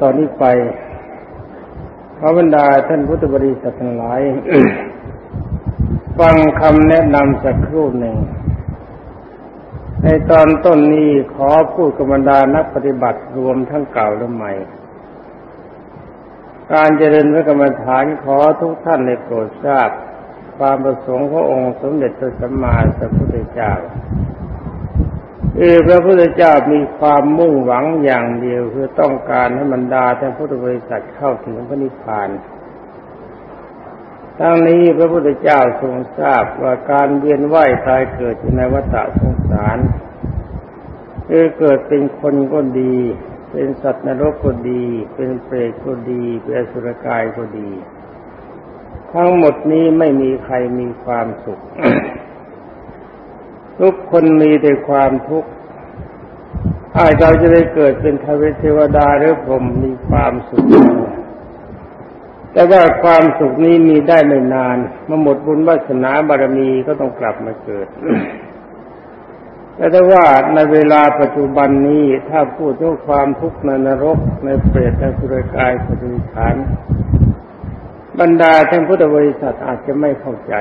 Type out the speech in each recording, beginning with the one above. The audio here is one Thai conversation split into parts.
ตอนนี้ไปขอบรรดาท่านพุทธบริษัททั้งหลาย ฟังคำแนะนำสักครู่หนึ่ง ในตอนต้นนี้ขอพูดกับบรรดานักปฏิบัติรวมทั้งเก่าและใหม่ การเจริญพระกรรมฐานขอทุกท่านในโปรดทราบ ความประสงค์ขององค์สมเด็จพระสัมมาสัมพุทธเจ้า เออพระพุทธเจ้ามีความมุ่งหวังอย่างเดียว คือต้องการให้บรรดาท่านพุทธบริษัทเข้าถึงพระนิพพานทั้งนี้พระพุทธเจ้าทรงทราบว่าการเวียนว่ายตายเกิดในวัฏสงสารคือเกิดเป็นคนก็ดี เป็นสัตว์นรกก็ดี เป็นเปรตก็ดี เป็นอสุรกายก็ดี ทั้งหมดนี้ไม่มีใครมีความสุข ทุกคนมีแต่ความทุกข์อาจเราจะได้เกิดเป็นทวเทวดาหรือผมมีความสุข แต่ว่าความสุขนี้มีได้ไม่นานเมื่อหมดบุญวาสนาบารมีก็ต้องกลับมาเกิดแต่ถ้าว่าในเวลาปัจจุบันนี้ถ้าพูดถึงความทุกข์ในนรกในเปรตในสุรกายสติฐาน บรรดาท่านพุทธบริษัทอาจจะไม่เข้าใจ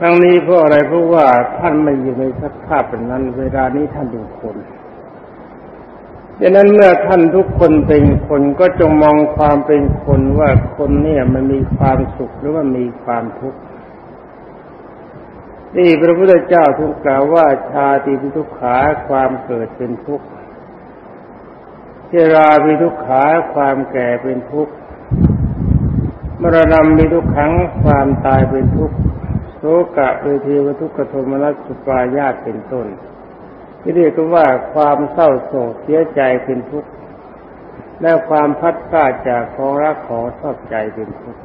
ทั้งนี้เพราะอะไรเพราะว่าท่านไม่อยู่ในสภาพเป็นนั้น เวลานี้ท่านเป็นคนดังนั้นเมื่อท่านทุกคนเป็นคนก็จงมองความเป็นคนว่าคนเนี่ยมันมีความสุขหรือว่ามีความทุกข์นี่พระพุทธเจ้าทุกกล่าวว่าชาติพิทุกขาความเกิดเป็นทุกข์เจราพิทุกขาความแก่เป็นทุกข์มรณะมีทุกขังความตายเป็นทุกข์ โกะเวทีวทุกขโทมนัสสุปายาตเป็นต้น ที่เรียกว่าความเศร้าโศกเสียใจเป็นทุกข์และความพัดพลาดจากของรักของชอบใจเป็นทุกข์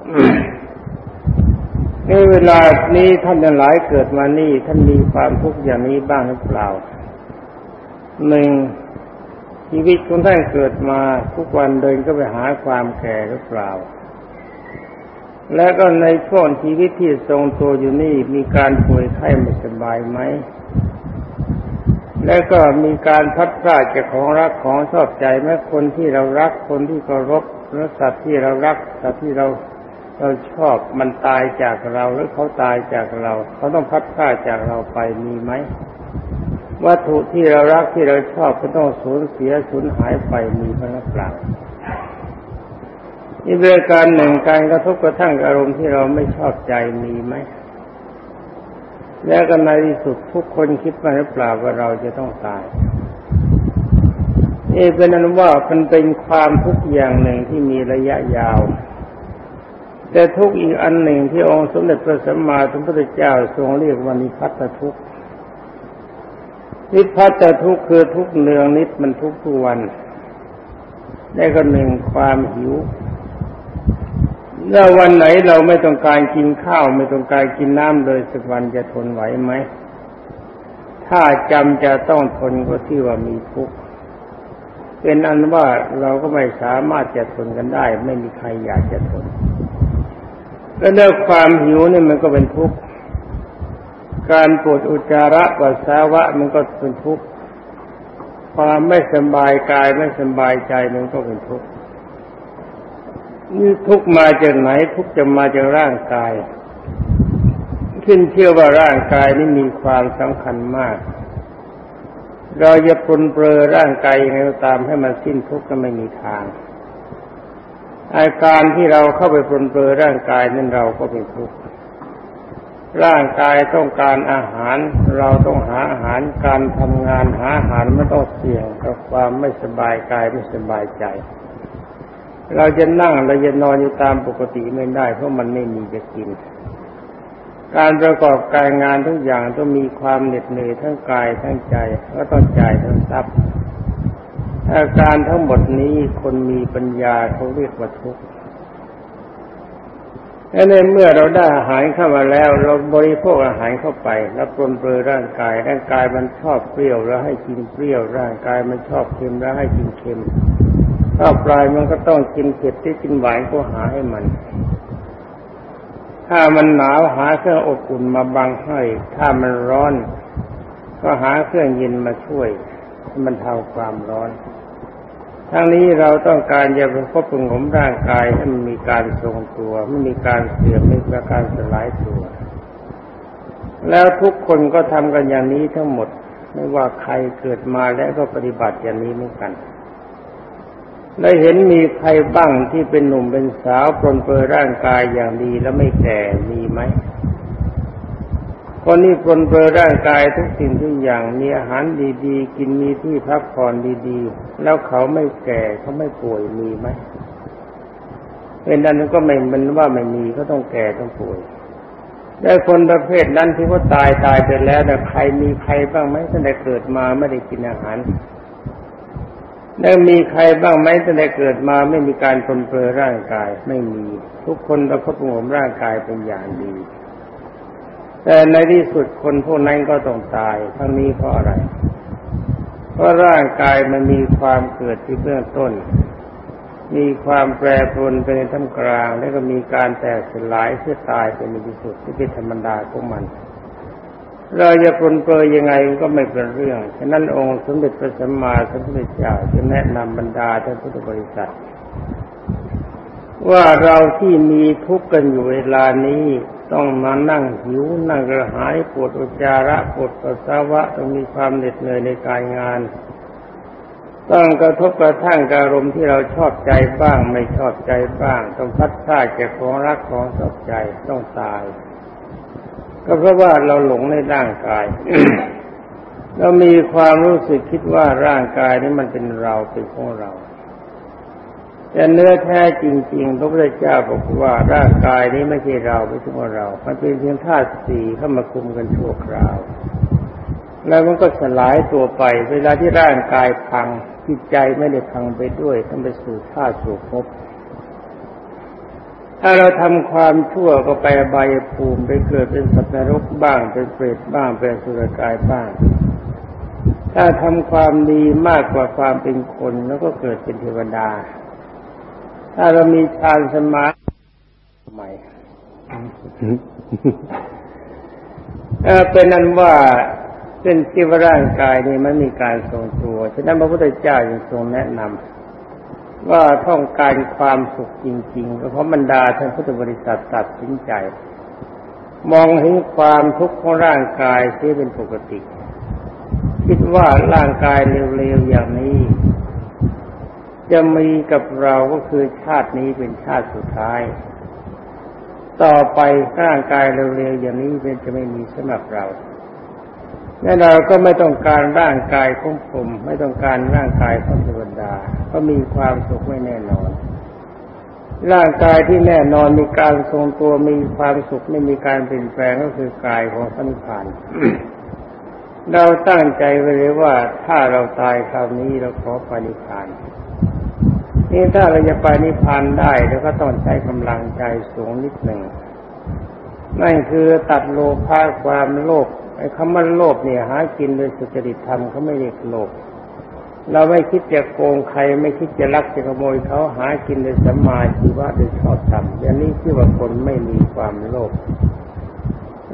ในเวลานี้ท่านทั้งหลายเกิดมานี่ท่านมีความทุกข์อย่างนี้บ้างหรือเปล่าหนึ่งชีวิตของท่านเกิดมาทุกวันเดินก็ไปหาความแก่หรือเปล่า แล้วก็ในช่วงชีวิตที่ทรงตัวอยู่นี่มีการป่วยไข้ไม่สบายไหม แล้วก็มีการพัดพลาดจากของรักของชอบใจแม้คนที่เรารักคนที่เคารพหรือสัตว์ที่เรารักสัตว์ที่เราเราชอบมันตายจากเราหรือเขาตายจากเรา เขาต้องพัดพลาดจากเราไปมีไหมวัตถุที่เรารักที่เราชอบก็ต้องสูญเสียสูญหายไปมีบ้างหรือเปล่า อีกเรื่องการหนึ่งการกระทบกระทั่งอารมณ์ที่เราไม่ชอบใจมีไหมแล้วก็ในที่สุดทุกคนคิดมาหรือเปล่าว่าเราจะต้องตายนี่เป็นนั้นว่ามันเป็นความทุกอย่างหนึ่งที่มีระยะยาว แต่ทุกอีกอันหนึ่งที่องค์สมเด็จพระสัมมาสัมพุทธเจ้าทรงเรียกว่านิพัตทุกนิพัตทุกคือทุกเนืองนิดมันทุกทุกวัน ได้ก็หนึ่งความหิว แล้ววันไหนเราไม่ต้องการกินข้าว ไม่ต้องการกินน้ำเลยสักวันจะทนไหวไหม ถ้าจำจะต้องทนก็ที่ว่ามีทุกข์เป็นอันว่าเราก็ไม่สามารถจะทนกันได้ ไม่มีใครอยากจะทนแล้วเรื่องความหิวนี่มันก็เป็นทุกข์การปวดอุจจาระปัสสาวะมันก็เป็นทุกข์ความไม่สบายกายไม่สบายใจมันก็เป็นทุกข์ นี่ทุกมาจากไหน ทุกจะมาจากร่างกาย ขึ้นเชื่อว่าร่างกายนี้มีความสำคัญมาก เราจะปนเปลือร่างกายยังไงก็ตามให้มันสิ้นทุกข์ก็ไม่มีทาง อาการที่เราเข้าไปปนเปลือร่างกายนั้นเราก็เป็นทุกข์ร่างกายต้องการอาหาร เราต้องหาอาหารการทำงานหาอาหารไม่ต้องเสี่ยงกับความไม่สบายกายไม่สบายใจ เราจะนั่งเราจะนอนอยู่ตามปกติไม่ได้ เพราะมันไม่มีจะกิน การประกอบการงานทุกอย่างต้องมีความเหน็ดเหนื่อยทั้งกายทั้งใจก็ต้องจ่ายทั้งทรัพย์อาการทั้งหมดนี้คนมีปัญญาเขาเรียกว่าทุกข์และในเมื่อเราได้อาหารเข้ามาแล้ว เราบริโภคอาหารเข้าไปแล้วปลนเปลือร่างกาย ร่างกายมันชอบเปรี้ยวแล้วให้กินเปรี้ยว ร่างกายมันชอบเค็มแล้วให้กินเค็ม ถ้าปลายมันก็ต้องกินเผ็ดที่กินหวานก็หาให้มัน ถ้ามันหนาวหาเครื่องอบอุ่นมาบังให้ ถ้ามันร้อน ก็หาเครื่องเย็นมาช่วยมันเทาความร้อน ทั้งนี้เราต้องการจะเป็นคบคุมของร่างกายให้มันมีการทรงตัวไม่มีการเสื่อมไม่มีการสลายตัว แล้วทุกคนก็ทำกันอย่างนี้ทั้งหมด ไม่ว่าใครเกิดมาแล้วก็ปฏิบัติอย่างนี้เหมือนกัน ได้เห็นมีใครบ้างที่เป็นหนุ่มเป็นสาวปลนเปื้อร่างกายอย่างดีแล้วไม่แก่มีไหมคนนี้ปลนเปื้อร่างกายทุกสิ่งทุกอย่างมีอาหารดีๆ กินมีที่พักผ่อนดีๆ แล้วเขาไม่แก่เขาไม่ป่วยมีไหมเป็นดันนั้นก็ไม่มันว่าไม่มีก็ต้องแก่ต้องป่วย ได้คนประเภทนั้นที่ว่าตายตายไปแล้วแต่ใครมีใครบ้างไหมตั้งแต่เกิดมาไม่ได้กินอาหาร แล้วมีใครบ้างไหมตั้งแต่เกิดมาไม่มีการปนเปื้อร่างกาย ไม่มีทุกคนประพฤติผมร่างกายเป็นอย่างดี แต่ในที่สุดคนพวกนั้นก็ต้องตายทั้งนี้เพราะอะไร เพราะร่างกายมันมีความเกิดที่เบื้องต้น มีความแปรปรวนไปในท่ามกลาง แล้วก็มีการแตกสลายเพื่อตายเป็นในที่สุดที่เป็นธรรมดาของมัน เราจะปนเปื้อยังไงก็ไม่เป็นเรื่อง ฉะนั้นองค์สมเด็จพระสัมมาสัมพุทธเจ้าจะแนะนำบรรดาท่านพุทธบริษัท ว่าเราที่มีทุกข์กันอยู่เวลานี้ต้องมานั่งหิวนั่งกระหายปวดอุจจาระปวดปัสสาวะต้องมีความเหน็ดเหนื่อยในการงาน ต้องกระทบกระทั่งอารมณ์ที่เราชอบใจบ้าง ไม่ชอบใจบ้าง ต้องพัดพลาดจากของรักของชอบใจต้องตาย ก็เพราะว่าเราหลงในร่างกาย เรามีความรู้สึกคิดว่าร่างกายนี้มันเป็นเราเป็นของเรา แต่เนื้อแท้จริงๆพระพุทธเจ้าบอกว่าร่างกายนี้ไม่ใช่เราไม่ใช่ของเรา มันเป็นเพียงธาตุสี่เข้ามาคุมกันชั่วคราว แล้วมันก็สลายตัวไป เวลาที่ร่างกายพังจิตใจไม่ได้พังไปด้วยต้องไปสู่ธาตุสู่ภพ ถ้าเราทำความชั่วก็ไปบายภูมิไปเกิดเป็นสัตว์นรกบ้างเป็นเปรตบ้างเป็นสุรกายบ้าง ถ้าทำความดีมากกว่าความเป็นคนแล้วก็เกิดเป็นเทวดา ถ้าเรามีฌานสมาธิใหม่เป็นนั้นว่าเป็นที่ว่าร่างกายนี่มันมีการทรงตัว ฉะนั้นพระพุทธเจ้าจึงทรงแนะนำ ว่าต้องการความสุขจริงๆเพราะบรรดาท่านพุทธบริษัทตัดสินใจ มองเห็นความทุกข์ของร่างกายที่เป็นปกติ คิดว่าร่างกายเร็วๆอย่างนี้ จะมีกับเราก็คือชาตินี้เป็นชาติสุดท้าย ต่อไปร่างกายเร็วๆอย่างนี้เป็นจะไม่มีสำหรับเรา แน่เราก็ไม่ต้องการร่างกายของผม ไม่ต้องการร่างกายของเทวดา ก็มีความสุขไม่แน่นอน ร่างกายที่แน่นอนมีการทรงตัวมีความสุขไม่มีการเปลี่ยนแปลงก็คือกายของสันผ่านเราตั้งใจไว้เลยว่าถ้าเราตายคราวนี้เราขอปฏิพานนี่ถ้าเราจะไปนิพพานได้เราก็ต้องใช้กำลังใจสูงนิดหนึ่งนั่นคือตัดโลภะความโลภ ไอ้คำว่าโลภเนี่ย หากินโดยสุจริตธรรมเขาไม่เรียกโลภเราไม่คิดจะโกงใครไม่คิดจะลักจะขโมยเขาหากินโดยสัมมาชีวะโดยชอบธรรมอย่างนี้ชื่ว่าคนไม่มีความโลภ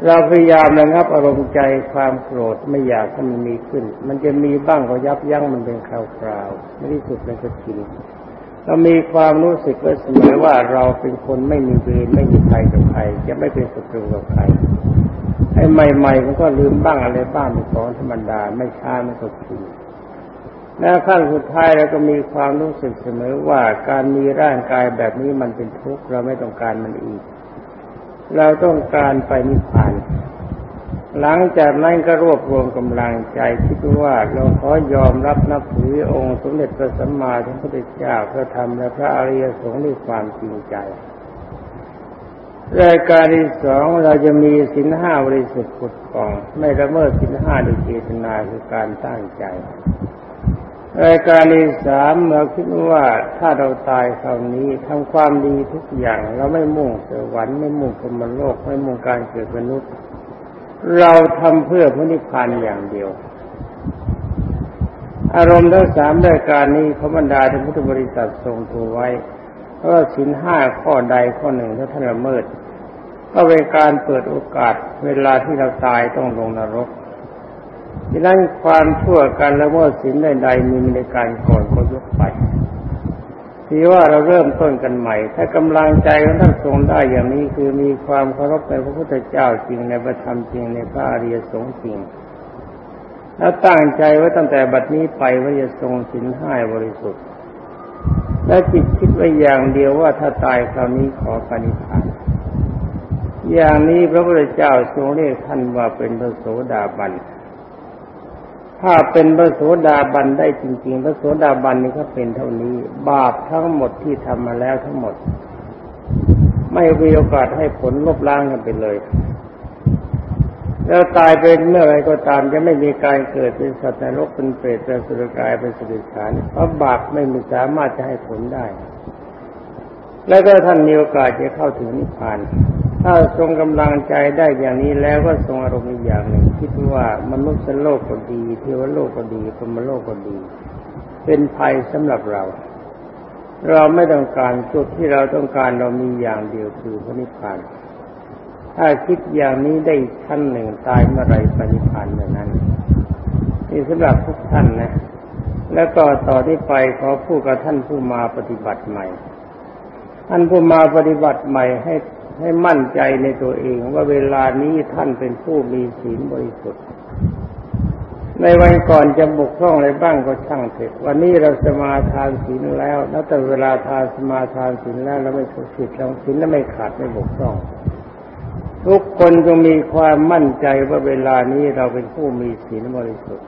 เราพยายามระงับอารมณ์ใจความโกรธไม่อยากให้มันมีขึ้น มันจะมีบ้างก็ยับยั้งมันเป็นคราวๆไม่ที่สุดมันก็ชินเรามีความรู้สึกเสมอว่าเราเป็นคนไม่มีเวรไม่มีใครกับใครจะไม่เป็นศัตรูกับใคร ใหม่ๆมันก็ลืมบ้างอะไรบ้างเป็นของธรรมดาไม่ช้ามันก็ชินแล้วขั้นสุดท้ายเราก็มีความรู้สึกเสมอว่าการมีร่างกายแบบนี้มันเป็นทุกข์เราไม่ต้องการมันอีก เราต้องการไปนิพพาน หลังจากนั้นก็รวบรวมกำลังใจคิดว่าเราขอยอมรับนับถือองค์สมเด็จพระสัมมาสัมพุทธเจ้าพระธรรมและพระอริยสงฆ์ด้วยความจริงใจ รายการที่สองเราจะมีสินห้าบริสุทธิ์ปุดป่อง ไม่ละเมิดสินห้าโดยเจตนาคือการตั้งใจ รายการที่สามเราคิดว่าถ้าเราตายคราวนี้ทำความดีทุกอย่าง เราไม่มุ่งสวรรค์ไม่มุ่งพรมโลกไม่มุ่งการเกิดมนุษย์ เราทำเพื่อพระนิพพานอย่างเดียว อารมณ์ทั้งสามรายการนี้พระบรรดาท่านพุทธบริษัททรงตัวไว้ เพราสินห้าข้อใดข้อหนึ่งถ้าท่านละเมิด ก็เป็นการเปิดโอกาสเวลาที่เราตายต้องลงนรกดังนั้นความชั่วการละเมิดศีลใดๆมีในการก่อนก็ยกไปที่ว่าเราเริ่มต้นกันใหม่ ถ้ากำลังใจของท่านทรงได้อย่างนี้คือมีความเคารพในพระพุทธเจ้าจริงในพระธรรมจริงในพระอริยสงฆ์จริง แล้วตั้งใจไว้ตั้งแต่บัดนี้ไปว่าจะทรงสินห้าบริสุทธิ์ และจิตคิดไว้อย่างเดียวว่าถ้าตายคราวนี้ขอปณิพานอย่างนี้พระพุทธเจ้าทรงเรียกท่านว่าเป็นพระโสดาบัน ถ้าเป็นพระโสดาบันได้จริง ๆ พระโสดาบันนี่ก็เป็นเท่านี้ บาปทั้งหมดที่ทำมาแล้วทั้งหมด ไม่มีโอกาสให้ผลลบล้างกันไปเลย แล้วตายเป็นเมื่อไรก็ตามจะไม่มีการเกิดเป็นสัตว์นรกเป็นเปรตเป็นสุรกายเป็นสุริขานเพราะบาปไม่มีสามารถจะให้ผลได้ แล้วก็ท่านมีโอกาสจะเข้าถึงนิพพาน ถ้าทรงกำลังใจได้อย่างนี้แล้วก็ทรงอารมณ์อีกอย่างหนึ่งคิดว่ามนุษย์โลกก็ดีเทวโลกก็ดีพรมโลกก็ดี เป็นภัยสำหรับเรา เราไม่ต้องการจุดที่เราต้องการเรามีอย่างเดียวคือพระนิพพาน ถ้าคิดอย่างนี้ได้ชั้นหนึ่งตายเมื่อไรปณิพานเมื่อนั้นนี่สำหรับทุกท่านนะ แล้วก็ต่อที่ไปขอพูดกับท่านผู้มาปฏิบัติใหม่ ท่านผู้มาปฏิบัติใหม่ให้ให้มั่นใจในตัวเองว่าเวลานี้ท่านเป็นผู้มีศีลบริสุทธิ์ ในวันก่อนจะบกพร่องอะไรบ้างก็ช่างเถอะวันนี้เราสมาทานศีลแล้วแล้วแต่เวลาทานสมาทานศีลแล้วเราไม่ทุศิษย์เราศีลแล้วไม่ขาดไม่บกพร่อง ทุกคนจงมีความมั่นใจว่าเวลานี้เราเป็นผู้มีศีลบริสุทธิ์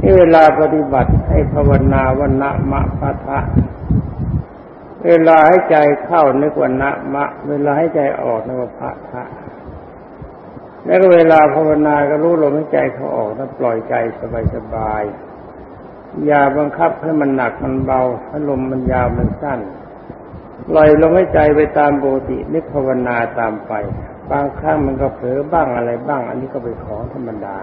ที่เวลาปฏิบัติให้ภาวนาวันนะมะพะทะเวลาให้ใจเข้านึกว่านะมะ เวลาให้ใจออกนึกว่าพะทะแล้วก็เวลาภาวนาก็รู้ลมให้ใจเขาออกแล้วปล่อยใจสบายๆอย่าบังคับให้มันหนักมันเบาให้ลมมันยาวมันสั้น ปล่อยลมให้ใจไปตามปกตินึกภาวนาตามไป บางครั้งมันก็เผลอบ้างอะไรบ้าง อันนี้ก็เป็นของธรรมดา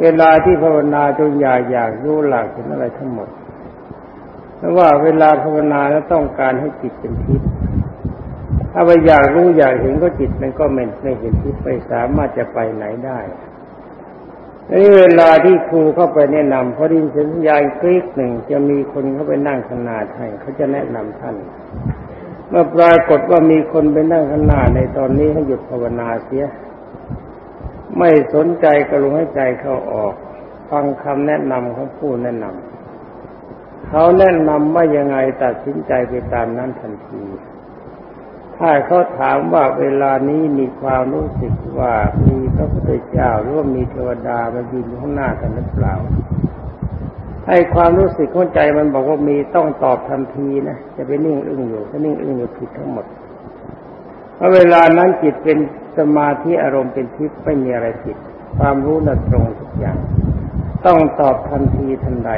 เวลาที่ภาวนาจงอย่าอยากรู้หลักถึงอะไรทั้งหมดเพราะว่าเวลาภาวนาแล้วต้องการให้จิตเป็นทิพย์ถ้าไปอยากรู้อยากเห็นก็จิตมันก็ไม่ไม่เห็นทิพย์ไม่สามารถจะไปไหนได้ นี่เวลาที่ครูเข้าไปแนะนำพอดินสัญญาณคลิกหนึ่งจะมีคนเข้าไปนั่งขนาดให้เขาจะแนะนำท่าน เมื่อปรากฏว่ามีคนไปนั่งขนาดในตอนนี้ให้หยุดภาวนาเสีย ไม่สนใจกระลุให้ใจเข้าออก ฟังคำแนะนำของผู้แนะนำเขาแนะนำว่ายังไงตัดสินใจไปตามนั้นทันที ถ้าเขาถามว่าเวลานี้มีความรู้สึกว่ามีพระพุทธเจ้าหรือว่ามีเทวดามายืนข้างหน้ากันหรือเปล่าให้ความรู้สึกของใจมันบอกว่ามีต้องตอบทันทีนะจะไปนิ่งอึ้งอยู่ถ้านิ่งอึ้งอยู่ผิดทั้งหมดเพราะเวลานั้นจิตเป็นสมาธิอารมณ์เป็นทิพย์ไม่มีอะไรผิดความรู้น่ะตรงทุกอย่าง ต้องตอบทันทีทันใด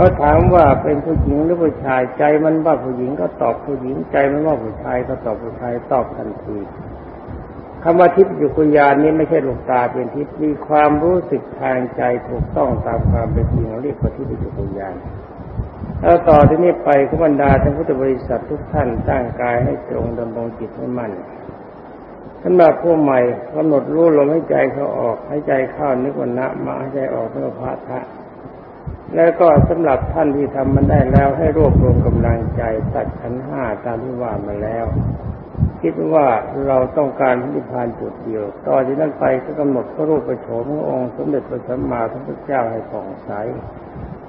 เขาถามว่าเป็นผู้หญิงหรือผู้ชายใจมันว่าผู้หญิงก็ตอบผู้หญิงใจมันว่าผู้ชายก็ตอบผู้ชายตอบทันทีคำว่าทิพย์อยู่กุญญาณนี้ไม่ใช่ลูกตาเป็นทิพย์มีความรู้สึกทางใจถูกต้องตามความเป็นจริงเรียกว่าทิพย์อยู่กุญญาณแล้วต่อที่นี้ไปขบรรดาท่านพุทธบริษัททุกท่านตั้งกายให้ตรงดำรงจิตให้มั่นสำหรับผู้ใหม่กำหนดรู้ลมให้ใจเขาออกให้ใจเข้านึกว่านะมาให้ใจออกนึกว่าพระทะ แล้วก็สำหรับท่านที่ทำมันได้แล้วให้รวบรวมกำลังใจตัดขันห้าตามที่ว่ามาแล้ว คิดว่าเราต้องการนิพพานจุดเดียวต่อจากนั้นไปก็กำหนดพระรูปประโฉมขององค์สมเด็จพระสัมมาสัมพุทธเจ้าให้ผ่องใส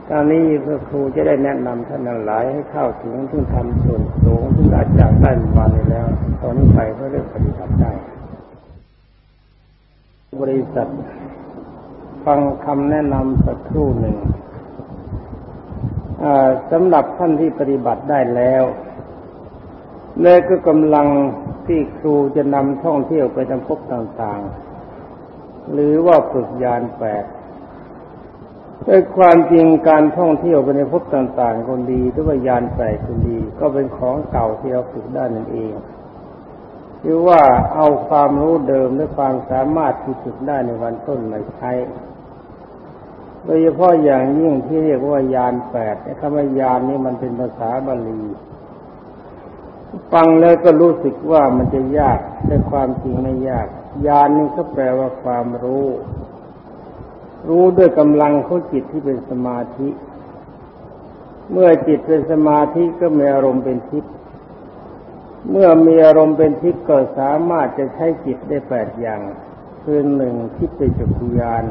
ตอนนี้พระครูจะได้แนะนำท่านหลายให้เข้าถึงทึ่งทำส่วนสูงทึ่งอาจากได้มาแล้ว ตอนนี้ไปก็เริ่มปฏิบัติได้ บริษัท ฟังคำแนะนำสักครู่หนึ่ง สำหรับท่านที่ปฏิบัติได้แล้วและก็กำลังที่ครูจะนำท่องเที่ยวไปทำพบต่างๆ หรือว่าฝึกยานแปดแต่ความจริงการท่องเที่ยวไปในพบต่างๆคนดีหรือว่ายานแปดคนดี ก็เป็นของเก่าที่เราฝึกได้นั่นเองหรือว่าเอาความรู้เดิมและความสามารถที่ฝึกได้ในวันต้นมาใช้ ดยเฉพาะอย่างยิ่งที่เรียกว่ายานแปดคำว่ายานนี้มันเป็นภาษาบาลีฟังแล้วก็รู้สึกว่ามันจะยากแต่ความจริงไม่ยาก ยานนี่ก็แปลว่าความรู้ รู้ด้วยกำลังของจิตที่เป็นสมาธิ เมื่อจิตเป็นสมาธิก็มีอารมณ์เป็นทิพย์เมื่อมีอารมณ์เป็นทิพย์ก็สามารถจะใช้จิตได้แปดอย่าง คือหนึ่งทิพย์เป็นจักรยาน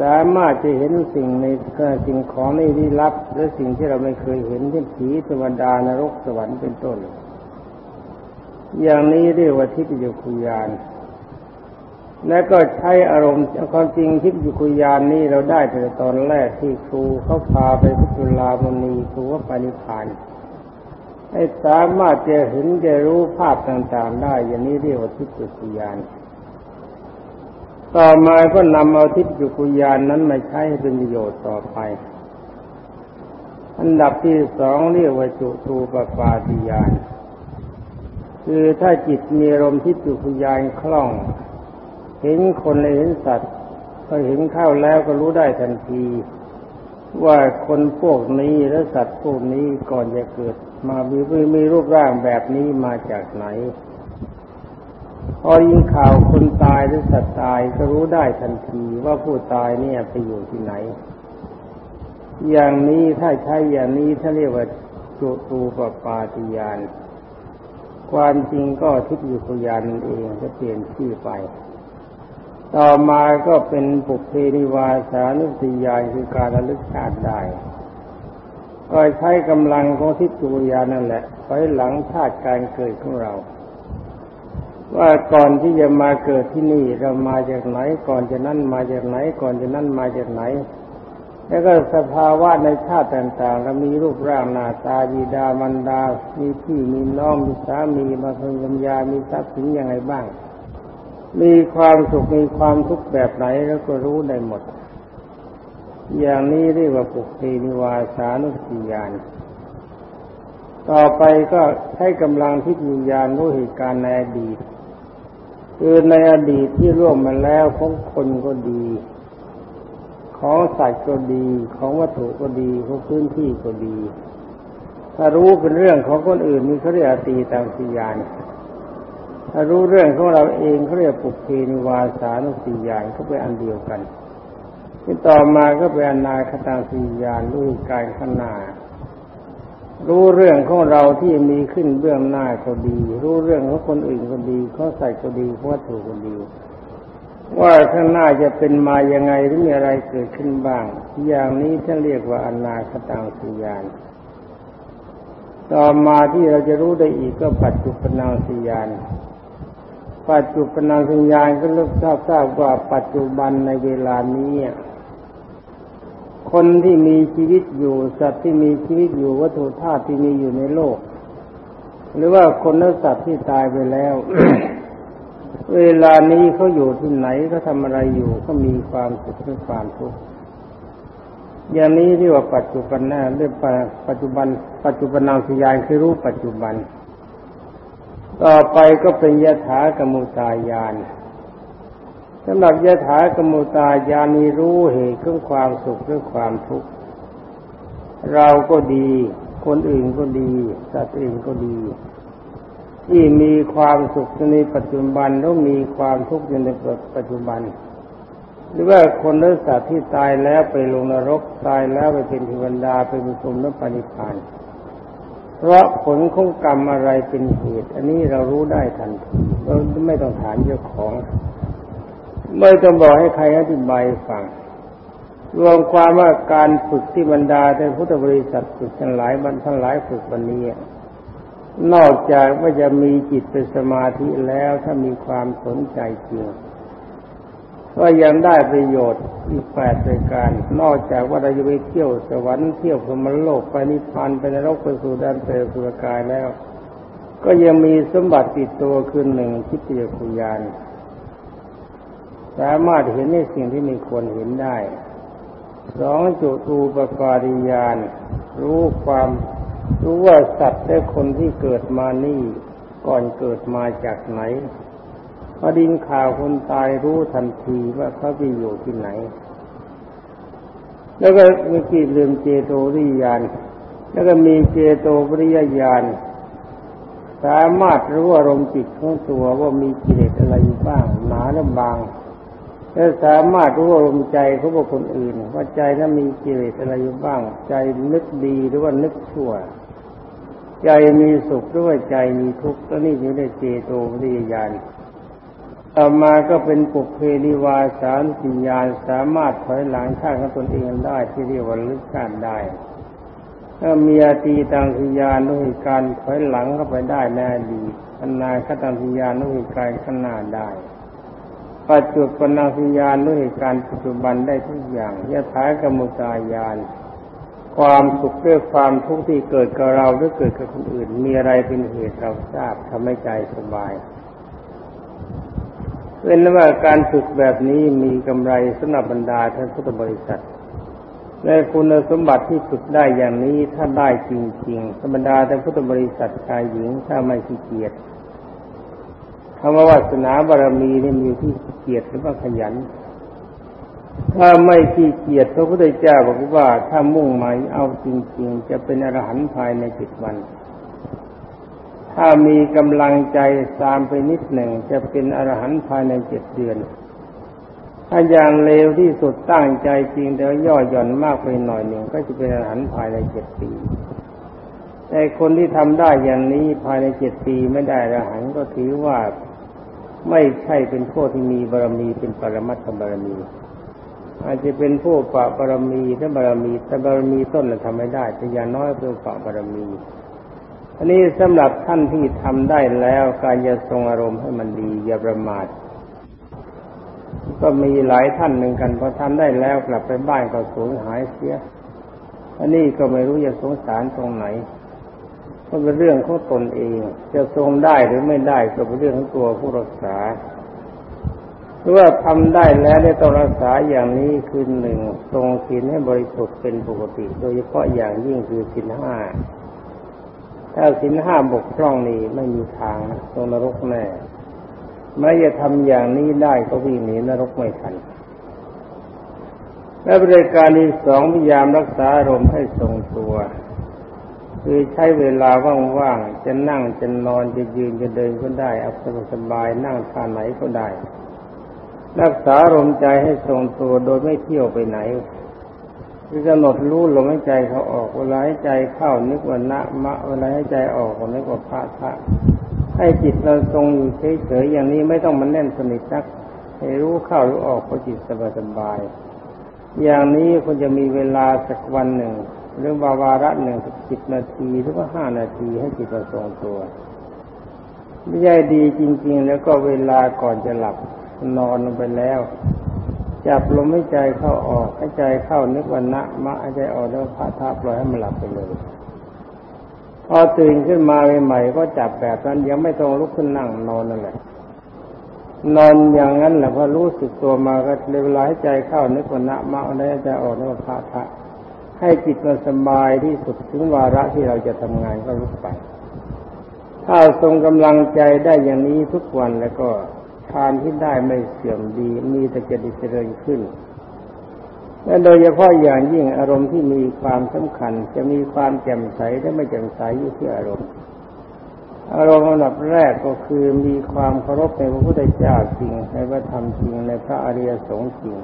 สามารถจะเห็นสิ่งในสิ่งของในที่ลับ และสิ่งที่เราไม่เคยเห็นเช่นผีเทวดานรกสวรรค์เป็นต้น อย่างนี้เรียกว่าทิพย์จักรยาน และก็ใช้อารมณ์ความจริงทิพยุคุยานนี้เราได้แต่ตอนแรกที่ครูเขาพาไปพุทธลามณีครูว่าปณิพานให้สามารถจะเห็นจะรู้ภาพต่างๆได้ อย่างนี้เรียกว่าทิพยุคุยาน ต่อมาก็นำเอาทิพยุคุยานนั้นมาใช้เป็นประโยชน์ต่อไป อันดับที่สองเรียกว่าจุตูปปาติยาน คือถ้าจิตมีอารมณ์ทิพยุคุยานคล่อง เห็นคนเห็นสัตว์พอเห็นเข้าแล้วก็รู้ได้ทันที ว่าคนพวกนี้และสัตว์พวกนี้ก่อนจะเกิด มามีมีรูปร่างแบบนี้มาจากไหน พอยิงข่าวคนตายหรือสัตว์ตายก็รู้ได้ทันทีว่าผู้ตายเนี่ยไปอยู่ที่ไหน อย่างนี้ถ้าใช้อย่างนี้ถ้าเรียกว่าจุตูปปาติยาน ความจริงก็ทิพยุคยานเองจะเปลี่ยนชื่อไป ต่อมาก็เป็นปุเพนิวาสานุสติยานคือการระลึกชาติได้ก็ใช้กำลังของทิฏฐุญานั่นแหละไปหลังชาติการเกิดของเรา ว่าก่อนที่จะมาเกิดที่นี่เรามาจากไหน ก่อนจะนั่นมาจากไหน ก่อนจะนั่นมาจากไหน แล้วก็สภาวะในชาติต่างๆเรามีรูปร่างหน้าตาดีดามันดา มีพี่มีน้องมีสามีมาเพิ่งกัญญามีทรัพย์สินยังไงบ้าง มีความสุขมีความทุกข์แบบไหนแล้วก็รู้ได้หมด อย่างนี้เรียกว่าปุกเพนิวาสานุสติญาณต่อไปก็ใช้กำลังที่วิญญาณรู้เหตุการณ์ในอดีต คือในอดีตที่ร่วมมาแล้วของคนก็ดี ของสัตว์ก็ดี ของวัตถุก็ดีของพื้นที่ก็ดี ถ้ารู้เป็นเรื่องของคนอื่นมีเขาเรียกตีตามสิยานถ้ารู้เรื่องของเราเองเขาเรียกปุเพนิวาสานุสียานเขาเป็นอันเดียวกันที่ต่อมาก็เป็นอนาคตังสียานรู้การข้างหน้า รู้เรื่องของเราที่มีขึ้นเบื้องหน้าก็ดี รู้เรื่องของคนอื่นก็ดีเขาใส่ก็ดีวัตถุก็ดี ว่าข้างหน้าจะเป็นมายังไงหรือมีอะไรเกิดขึ้นบ้าง อย่างนี้ท่านเรียกว่าอนาคตังสียานต่อมาที่เราจะรู้ได้อีกก็ปัจจุบันสียานปัจจุบันสัญญาณก็เลิกทราบทราบว่าปัจจุบันในเวลานี้ คนที่มีชีวิตอยู่สัตว์ที่มีชีวิตอยู่วัตถุธาตุที่มีอยู่ในโลก หรือว่าคนและสัตว์ที่ตายไปแล้ว เวลานี้เขาอยู่ที่ไหนเขาทำอะไรอยู่ก็มีความสุขหรือความทุกข์อย่างนี้เรียกว่าปัจจุบันนะเรียกปัจจุบัน ปัจจุบันนามสัญญาณคือรู้ปัจจุบัน ต่อไปก็เป็นยถากมุตายาน สำหรับยถากมุตายานีรู้เหตุของความสุขหรือความทุกข์เราก็ดี คนอื่นก็ดี สัตว์อื่นก็ดี ที่มีความสุขในปัจจุบันแล้วมีความทุกข์อยู่ในปัจจุบัน หรือว่าคนหรือสัตว์ที่ตายแล้วไปลงนรกตายแล้วไปเป็นเทวดาไปเป็นพรหมและปณิพานเพราะผลของกรรมอะไรเป็นเหตุ อันนี้เรารู้ได้ทันทีเราไม่ต้องถามเจ้าของ ไม่ต้องบอกให้ใครอธิบายฟัง รวมความว่าการฝึกที่บรรดาในพุทธบริษัทฝึกทั้งหลายบรรทั้งหลายฝึกวันนี้นอกจากว่าจะมีจิตเป็นสมาธิแล้วถ้ามีความสนใจจริงก็ยังได้ประโยชน์อีกแปดรายการ นอกจากว่าเราจะไปเที่ยวสวรรค์เที่ยวพรมโลกไปนิพพานไปนรกไปสู่ด้านเปรตสุรกายแล้ว ก็ยังมีสมบัติติดตัวคือหนึ่งทิฏยคุยาน สามารถเห็นในสิ่งที่ไม่ควรเห็นได้สองจุตูปการิยานรู้ความรู้ว่าสัตว์และคนที่เกิดมานี่ก่อนเกิดมาจากไหนพอดินข่าวคนตายรู้ทันทีว่าเขาไปอยู่ที่ไหน แล้วก็มีกิเลมเจโตริยาน แล้วก็มีเจโตปริยญาณสามารถรู้อารมณ์จิตของตัวว่ามีกิเลสอะไรบ้างหนาและบาง และสามารถรู้อารมณ์ใจของบุคคลอื่น ว่าใจนั้นมีกิเลสอะไรอยู่บ้าง ใจนึกดีหรือว่านึกชั่ว ใจมีสุขหรือว่าใจมีทุกข์ก็นี่อยู่ในเจโตวิญญาณต่อมาก็เป็นปุเพนิวาสารสิญญาสามารถถอยหลังชาติของตนเองได้ที่เรียกว่าลึกชาติได้ถ้ามีอาตีตังสิญญาณด้วยการถอยหลังเข้าไปได้แน่ดีอนาคตังสิญญาณด้วยการข้างหน้าได้ ปัจจุบันสิญญาณด้วยการปัจจุบันได้ทุกอย่างยะถากรรมุตายาน ความสุขด้วยความทุกข์ที่เกิดกับเราหรือเกิดกับคนอื่น มีอะไรเป็นเหตุเราทราบทำให้ใจสบายเป็นว่าการฝึกแบบนี้มีกำไรสำหรับบรรดาท่านพุทธบริษัทในคุณสมบัติที่ฝึกได้อย่างนี้ถ้าได้จริงๆ ธรรมดาท่านพุทธบริษัทชายหญิงถ้าไม่ขี้เกียจ คำว่าวาสนาบารมีนี่มีที่เกียจหรือว่าขยัน ถ้าไม่ขี้เกียจพระพุทธเจ้าบอกว่าถ้ามุ่งหมายเอาจริง ๆ จะเป็นอรหันต์ภายในจิตวัน ถ้ามีกำลังใจตามไปนิดหนึ่งจะเป็นอรหันต์ภายในเจ็ดเดือน ถ้าอย่างเลวที่สุดตั้งใจจริงแต่ย่อหย่อนมากไปหน่อยหนึ่งก็จะเป็นอรหันต์ภายในเจ็ดปีแต่คนที่ทำได้อย่างนี้ภายในเจ็ดปีไม่ได้อรหันต์ก็ถือว่า ไม่ใช่เป็นพวกที่มีบารมีเป็นปรมัตถบารมี อาจจะเป็นพวกปะบารมีถ้าบารมีแต่บารมีต้นเราทำไม่ได้แต่อย่างน้อยเป็นปะบารมีอันนี้สำหรับท่านที่ทำได้แล้วการจะทรงอารมณ์ให้มันดีอย่าประมาทก็มีหลายท่านหนึ่งกันพอทำได้แล้วกลับไปบ้านก็สูญหายเสียอันนี้ก็ไม่รู้จะสงสารตรงไหน ก็เป็นเรื่องของตนเอง จะทรงได้หรือไม่ได้ก็เป็นเรื่องของตัวผู้รักษาหรือว่าทำได้แล้วได้ต้องรักษาอย่างนี้คือหนึ่งทรงศีลให้บริสุทธิ์เป็นปกติ โดยเฉพาะอย่างยิ่งคือศีลห้าถ้าสินห้าบกพร่องนี้ไม่มีทางตรงนรกแน่ไม่จะทำอย่างนี้ได้ก็วิ่งหนีนรกไม่ทันและบริการที่สองพยายามรักษาอารมณ์ให้ทรงตัว คือใช้เวลาว่างๆ จะนั่งจะนอนจะยืนจะเดินก็ได้เอาสบายๆนั่งท่าไหนก็ได้ รักษาอารมใจให้ทรงตัวโดยไม่เที่ยวไปไหนคือกำหนดรู้ลมหายใจเขาออกเวลาหายใจเข้านึกว่านะมะเวลาหายใจออกก็นึกว่าพระพระให้จิตเราทรงอยู่เฉยๆอย่างนี้ไม่ต้องมันแน่นสนิทนักให้รู้เข้ารู้ออกก็จิตสบายๆอย่างนี้คุณจะมีเวลาสักวันหนึ่ง หรือวาวาระหนึ่งสิบนาทีหรือว่าห้านาทีให้จิตเราทรงตัวไม่ใช่ดีจริง ๆ แล้วก็เวลาก่อนจะหลับนอนลงไปแล้ว จับลมหายใจเข้าออกหายใจเข้านึกวันนะมะหายใจออกแล้วพระทาปล่อยให้มันหลับไปเลย พอตื่นขึ้นมาใหม่ๆก็จับแบบนั้นยังไม่ต้องลุกขึ้นนั่งนอนนั่นแหละนอนอย่างนั้นแหละพอรู้สึกตัวมาก็เลยเวลาหายใจเข้านึกวันนะมะหายใจออกนึกว่าพระทะ ให้จิตมันสบายที่สุดถึงวาระที่เราจะทำงานก็ลุกไป ถ้าทรงกำลังใจได้อย่างนี้ทุกวันแล้วก็ทานที่ได้ไม่เสื่อมดี มีแต่จะดิเจริญขึ้น และโดยเฉพาะอย่างยิ่งอารมณ์ที่มีความสำคัญ จะมีความแจ่มใสและไม่แจ่มใสอยู่ที่อารมณ์อารมณ์อันดับแรกก็คือมีความเคารพในพระพุทธเจ้าจริงในพระธรรมจริงในพระอริยสงฆ์จริง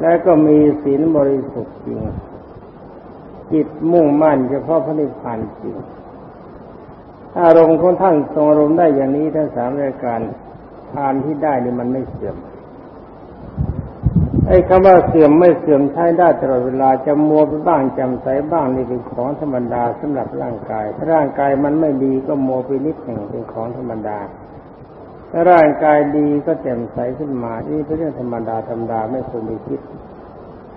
และก็มีศีลบริสุทธิ์จริง จิตมุ่งมั่นเฉพาะพระนิพพานจริง อารมณ์ของท่านทรงอารมณ์ได้อย่างนี้ทั้งสามรายการทานที่ได้นี่มันไม่เสื่อมไอ้คำว่าเสื่อมไม่เสื่อมใช้ได้ตลอดเวลาจะมัวไปบ้างจำใสบ้างนี่เป็นของธรรมดาสำหรับร่างกายถ้าร่างกายมันไม่ดีก็มัวไปนิดหนึ่งเป็นของธรรมดา ถ้าร่างกายดีก็แจ่มใสขึ้นมานี่เป็นเรื่องธรรมดาธรรมดาไม่ควรไปคิด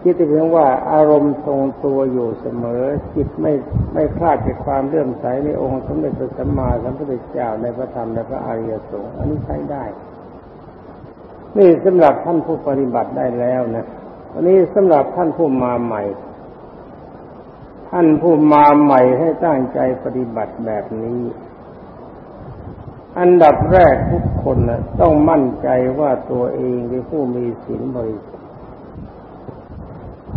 คิดแต่เพียงว่าอารมณ์ทรงตัวอยู่เสมอ จิตไม่ไม่คลาดจากความเลื่อมใสในองค์สมเด็จพระสัมมาสัมพุทธเจ้าในพระธรรมในพระอริยสงฆ์อันนี้ใช้ได้ นี่สำหรับท่านผู้ปฏิบัติได้แล้วนะอันนี้สำหรับท่านผู้มาใหม่ ท่านผู้มาใหม่ให้ตั้งใจปฏิบัติแบบนี้ อันดับแรกทุกคนนะต้องมั่นใจว่าตัวเองเป็นผู้มีศีลบริสุทธิ์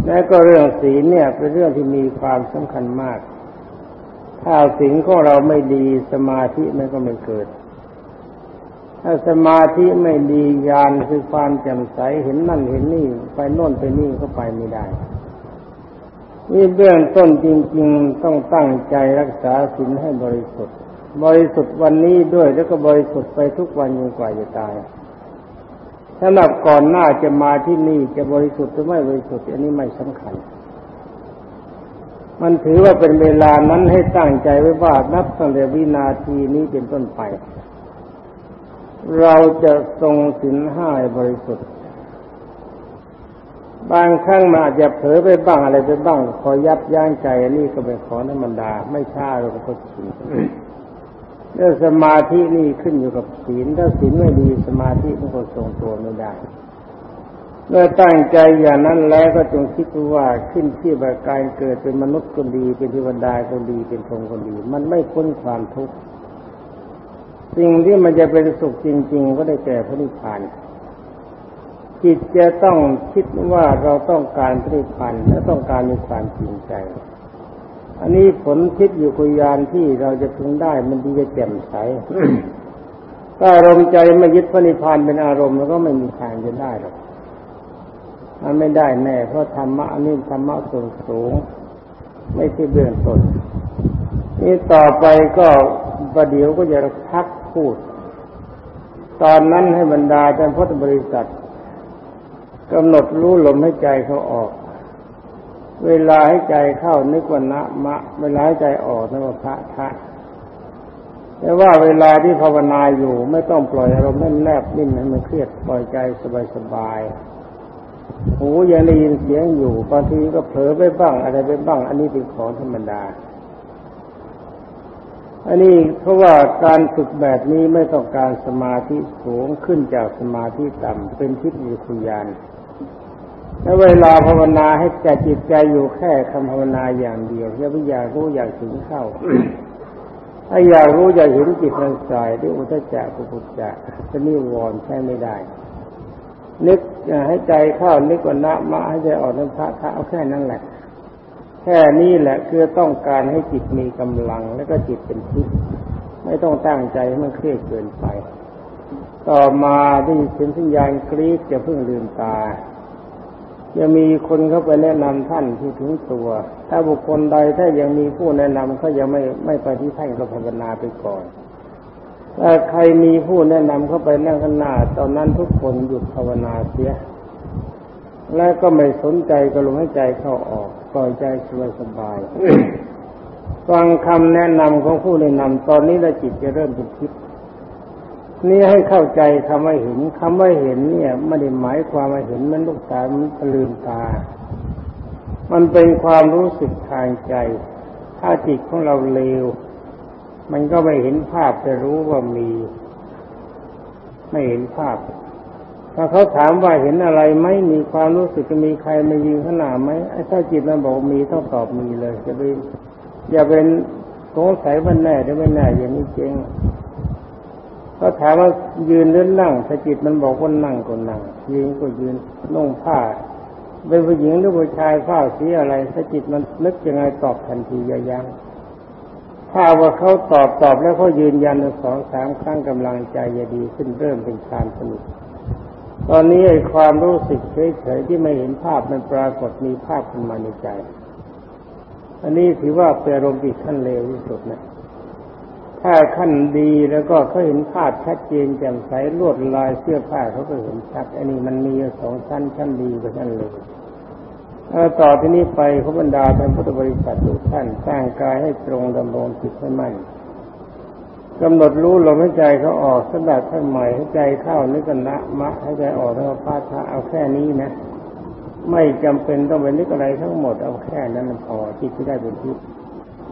และก็เรื่องศีลเนี่ยเป็นเรื่องที่มีความสำคัญมาก ถ้าศีลของเราไม่ดีสมาธิมันก็ไม่เกิด ถ้าสมาธิไม่ดีญาณคือความแจ่มใสเห็นนั่นเห็นนี่ไปโน่นไปนี่ก็ไปไม่ได้ นี่เบื้องต้นจริง ๆ ต้องตั้งใจรักษาศีลให้บริสุทธิ์ บริสุทธิ์วันนี้ด้วยแล้วก็บริสุทธิ์ไปทุกวันจนกว่าจะตายสำหรับก่อนหน้าจะมาที่นี่จะบริสุทธิ์หรือไม่บริสุทธิ์อันนี้ไม่สำคัญ มันถือว่าเป็นเวลานั้นให้ตั้งใจไว้ว่านับตั้งแต่วินาทีนี้เป็นต้นไป เราจะทรงสินห้าบริสุทธิ์ บางครั้งมันอาจจะเผลอไปบ้างอะไรไปบ้าง คอยยับยั้งใจอันนี้ก็เป็นขอธรรมดา ไม่ช้าเราก็ชิน เรื่องสมาธินี่ขึ้นอยู่กับศีล ถ้าศีลไม่ดีสมาธิมันก็ทรงตัวไม่ได้เมื่อตั้งใจอย่างนั้นแล้วก็จงคิดว่าขึ้นที่บาการเกิดเป็นมนุษย์ก็ดี เป็นเทวดาก็ดีเป็นพรหมก็ดี มันไม่พ้นความทุกข์สิ่งที่มันจะเป็นสุขจริง ๆ ก็ได้แก่พระนิพพานจิตจะต้องคิดว่าเราต้องการพระนิพพานและต้องการมีความจริงใจ อันนี้ผลทิพย์อยู่กุยานที่เราจะพึงได้มันดีจะแจ่มใสถ้าอารมณ์ใจไม่ยึดพระนิพพานเป็นอารมณ์แล้วก็ไม่มีทางจะได้หรอกมันไม่ได้แน่เพราะธรรมะนนี้ธรรมะสูงสูง ไม่ใช่เบื้องต้นนี่ต่อไปก็ประเดี๋ยวก็จะพักพูด ตอนนั้นให้บรรดาท่านพุทธบริษัทกำหนดรู้ลมให้ใจเขาออก เวลาให้ใจเข้านึกว่านะมะ เวลาให้ใจออกนึกว่าพระทะแต่ว่าเวลาที่ภาวนาอยู่ไม่ต้องปล่อยอารมณ์แนบนิ่งให้มันเครียดปล่อยใจสบายๆหูยังได้ยินเสียงอยู่บางทีก็เผลอไปบ้างอะไรไปบ้าง อันนี้เป็นของธรรมดา อันนี้เพราะว่าการฝึกแบบนี้ไม่ต้องการสมาธิสูงขึ้นจากสมาธิต่ำเป็นทิฏฐิคุยาน แล้วเวลาภาวนาให้ใจจิตใจอยู่แค่คำภาวนาอย่างเดียวอย่าไปอยากรู้อยากถึงเข้าถ้าอยากรู้อยากเห็นจิตมันสายด้วยอุทจักกุปุจจะจะนิวรณ์ใช้ไม่ได้ นึกให้ใจเข้านึกว่านะมะให้ใจออกน้ำพระทะเอาแค่นั้นแหละ แค่นี้แหละคือต้องการให้จิตมีกำลังแล้วก็จิตเป็นทิพย์ไม่ต้องตั้งใจให้มันเครียดเกินไป ต่อมาได้ยินสัญญาณกรี๊ดจะเพิ่งลืมตา จะมีคนเข้าไปแนะนำท่านที่ถึงตัว ถ้าบุคคลใดถ้ายังมีผู้แนะนำเขายังไม่ไม่ไปที่ท่านก็ภาวนาไปก่อนถ้าใครมีผู้แนะนำเข้าไปนั่งข้างหน้าตอนนั้นทุกคนหยุดภาวนาเสีย และก็ไม่สนใจก็ลมให้ใจเข้าออกปล่อยใจสบายสบายฟังคำแนะนำของผู้แนะนำตอนนี้ละจิตจะเริ่มเป็นคิด นี่ให้เข้าใจคำว่าเห็นคำว่าเห็นเนี่ยไม่ได้หมายความว่าเห็นมันลูกตา มันลืมตา มันเป็นความรู้สึกทางใจ ถ้าจิตของเราเลว มันก็ไม่เห็นภาพจะรู้ว่ามี ไม่เห็นภาพ ถ้าเขาถามว่าเห็นอะไรไหมมีความรู้สึกจะมีใครมายืนขนาดไหมไอ้ถ้าจิตมันบอกมีต้องตอบมีเลยจะไปอย่าเป็นสงสัยว่าแน่หรือไม่แน่อย่างนี้เจง ก็ถามว่ายืนหรือนั่งถ้าจิตมันบอกว่านั่งก็นั่งยืนก็ยืนนุ่งผ้าเป็นผู้หญิงหรือผู้ชายผ้าสีอะไรถ้าจิตมันนึกยังไงตอบทันทีอย่ายังถ้าว่าเขาตอบตอบแล้วเขายืนยันสองสามครั้งกำลังใจจะดีขึ้นเริ่มเป็นการสนุกตอนนี้ไอ้ความรู้สึกเฉยๆที่ไม่เห็นภาพมันปรากฏมีภาพขึ้นมาในใจ อันนี้ถือว่าเป็นอารมณ์จิตขั้นเลวที่สุดนะ ถ้าขั้นดีแล้วก็เขาเห็นภาพชัดเจนแจ่มใสลวดลายเสื้อผ้าเขาก็เห็นชัด อันนี้มันมีสองชั้นชั้นดีกับชั้นเลยต่อที่นี้ไปขบรรดาท่านพุทธบริษัททุกท่านสร้างกายให้ตรงดำรงจิตให้มั่นกำหนดรู้ลมหายใจเขาออกสดับท่านใหม่ให้ใจเข้านึกนะมะให้ใจออกแล้วพาทะเอาแค่นี้นะ ไม่จำเป็นต้องไปนึกอะไรทั้งหมดเอาแค่นั้นพอจิตที่ได้เป็นทิพย์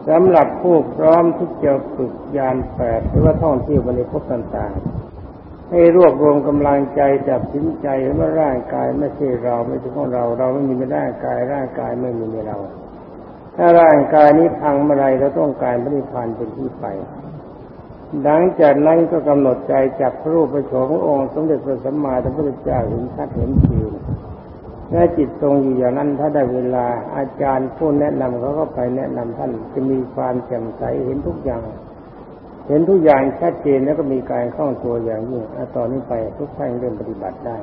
สำหรับผู้พร้อมที่จะฝึกยานแปดหรือว่าท่องเที่ยวในภพต่างๆ ให้รวบรวมกำลังใจจับสินใจว่าร่างกายไม่ใช่เราไม่ใช่ของเรา เราไม่มีในร่างกายร่างกายไม่มีในเรา ถ้าร่างกายนี้พังเมื่อไรเราต้องการพระนิพพานเป็นที่ไปหลังจากนั้นก็กำหนดใจจับรูปประโฉมองค์สมเด็จพระสัมมาสัมพุทธเจ้าเห็นชัดเห็นจริง ถ้าจิตตรงอยู่อย่างนั้นถ้าได้เวลาอาจารย์ผู้แนะนำเขาก็ไปแนะนำท่านจะมีความแจ่มใสเห็นทุกอย่าง เห็นทุกอย่างชัดเจนแล้วก็มีการคล่องตัวอย่างยิ่งต่อนนี้ไปทุกท่านเริ่มปฏิบัติได้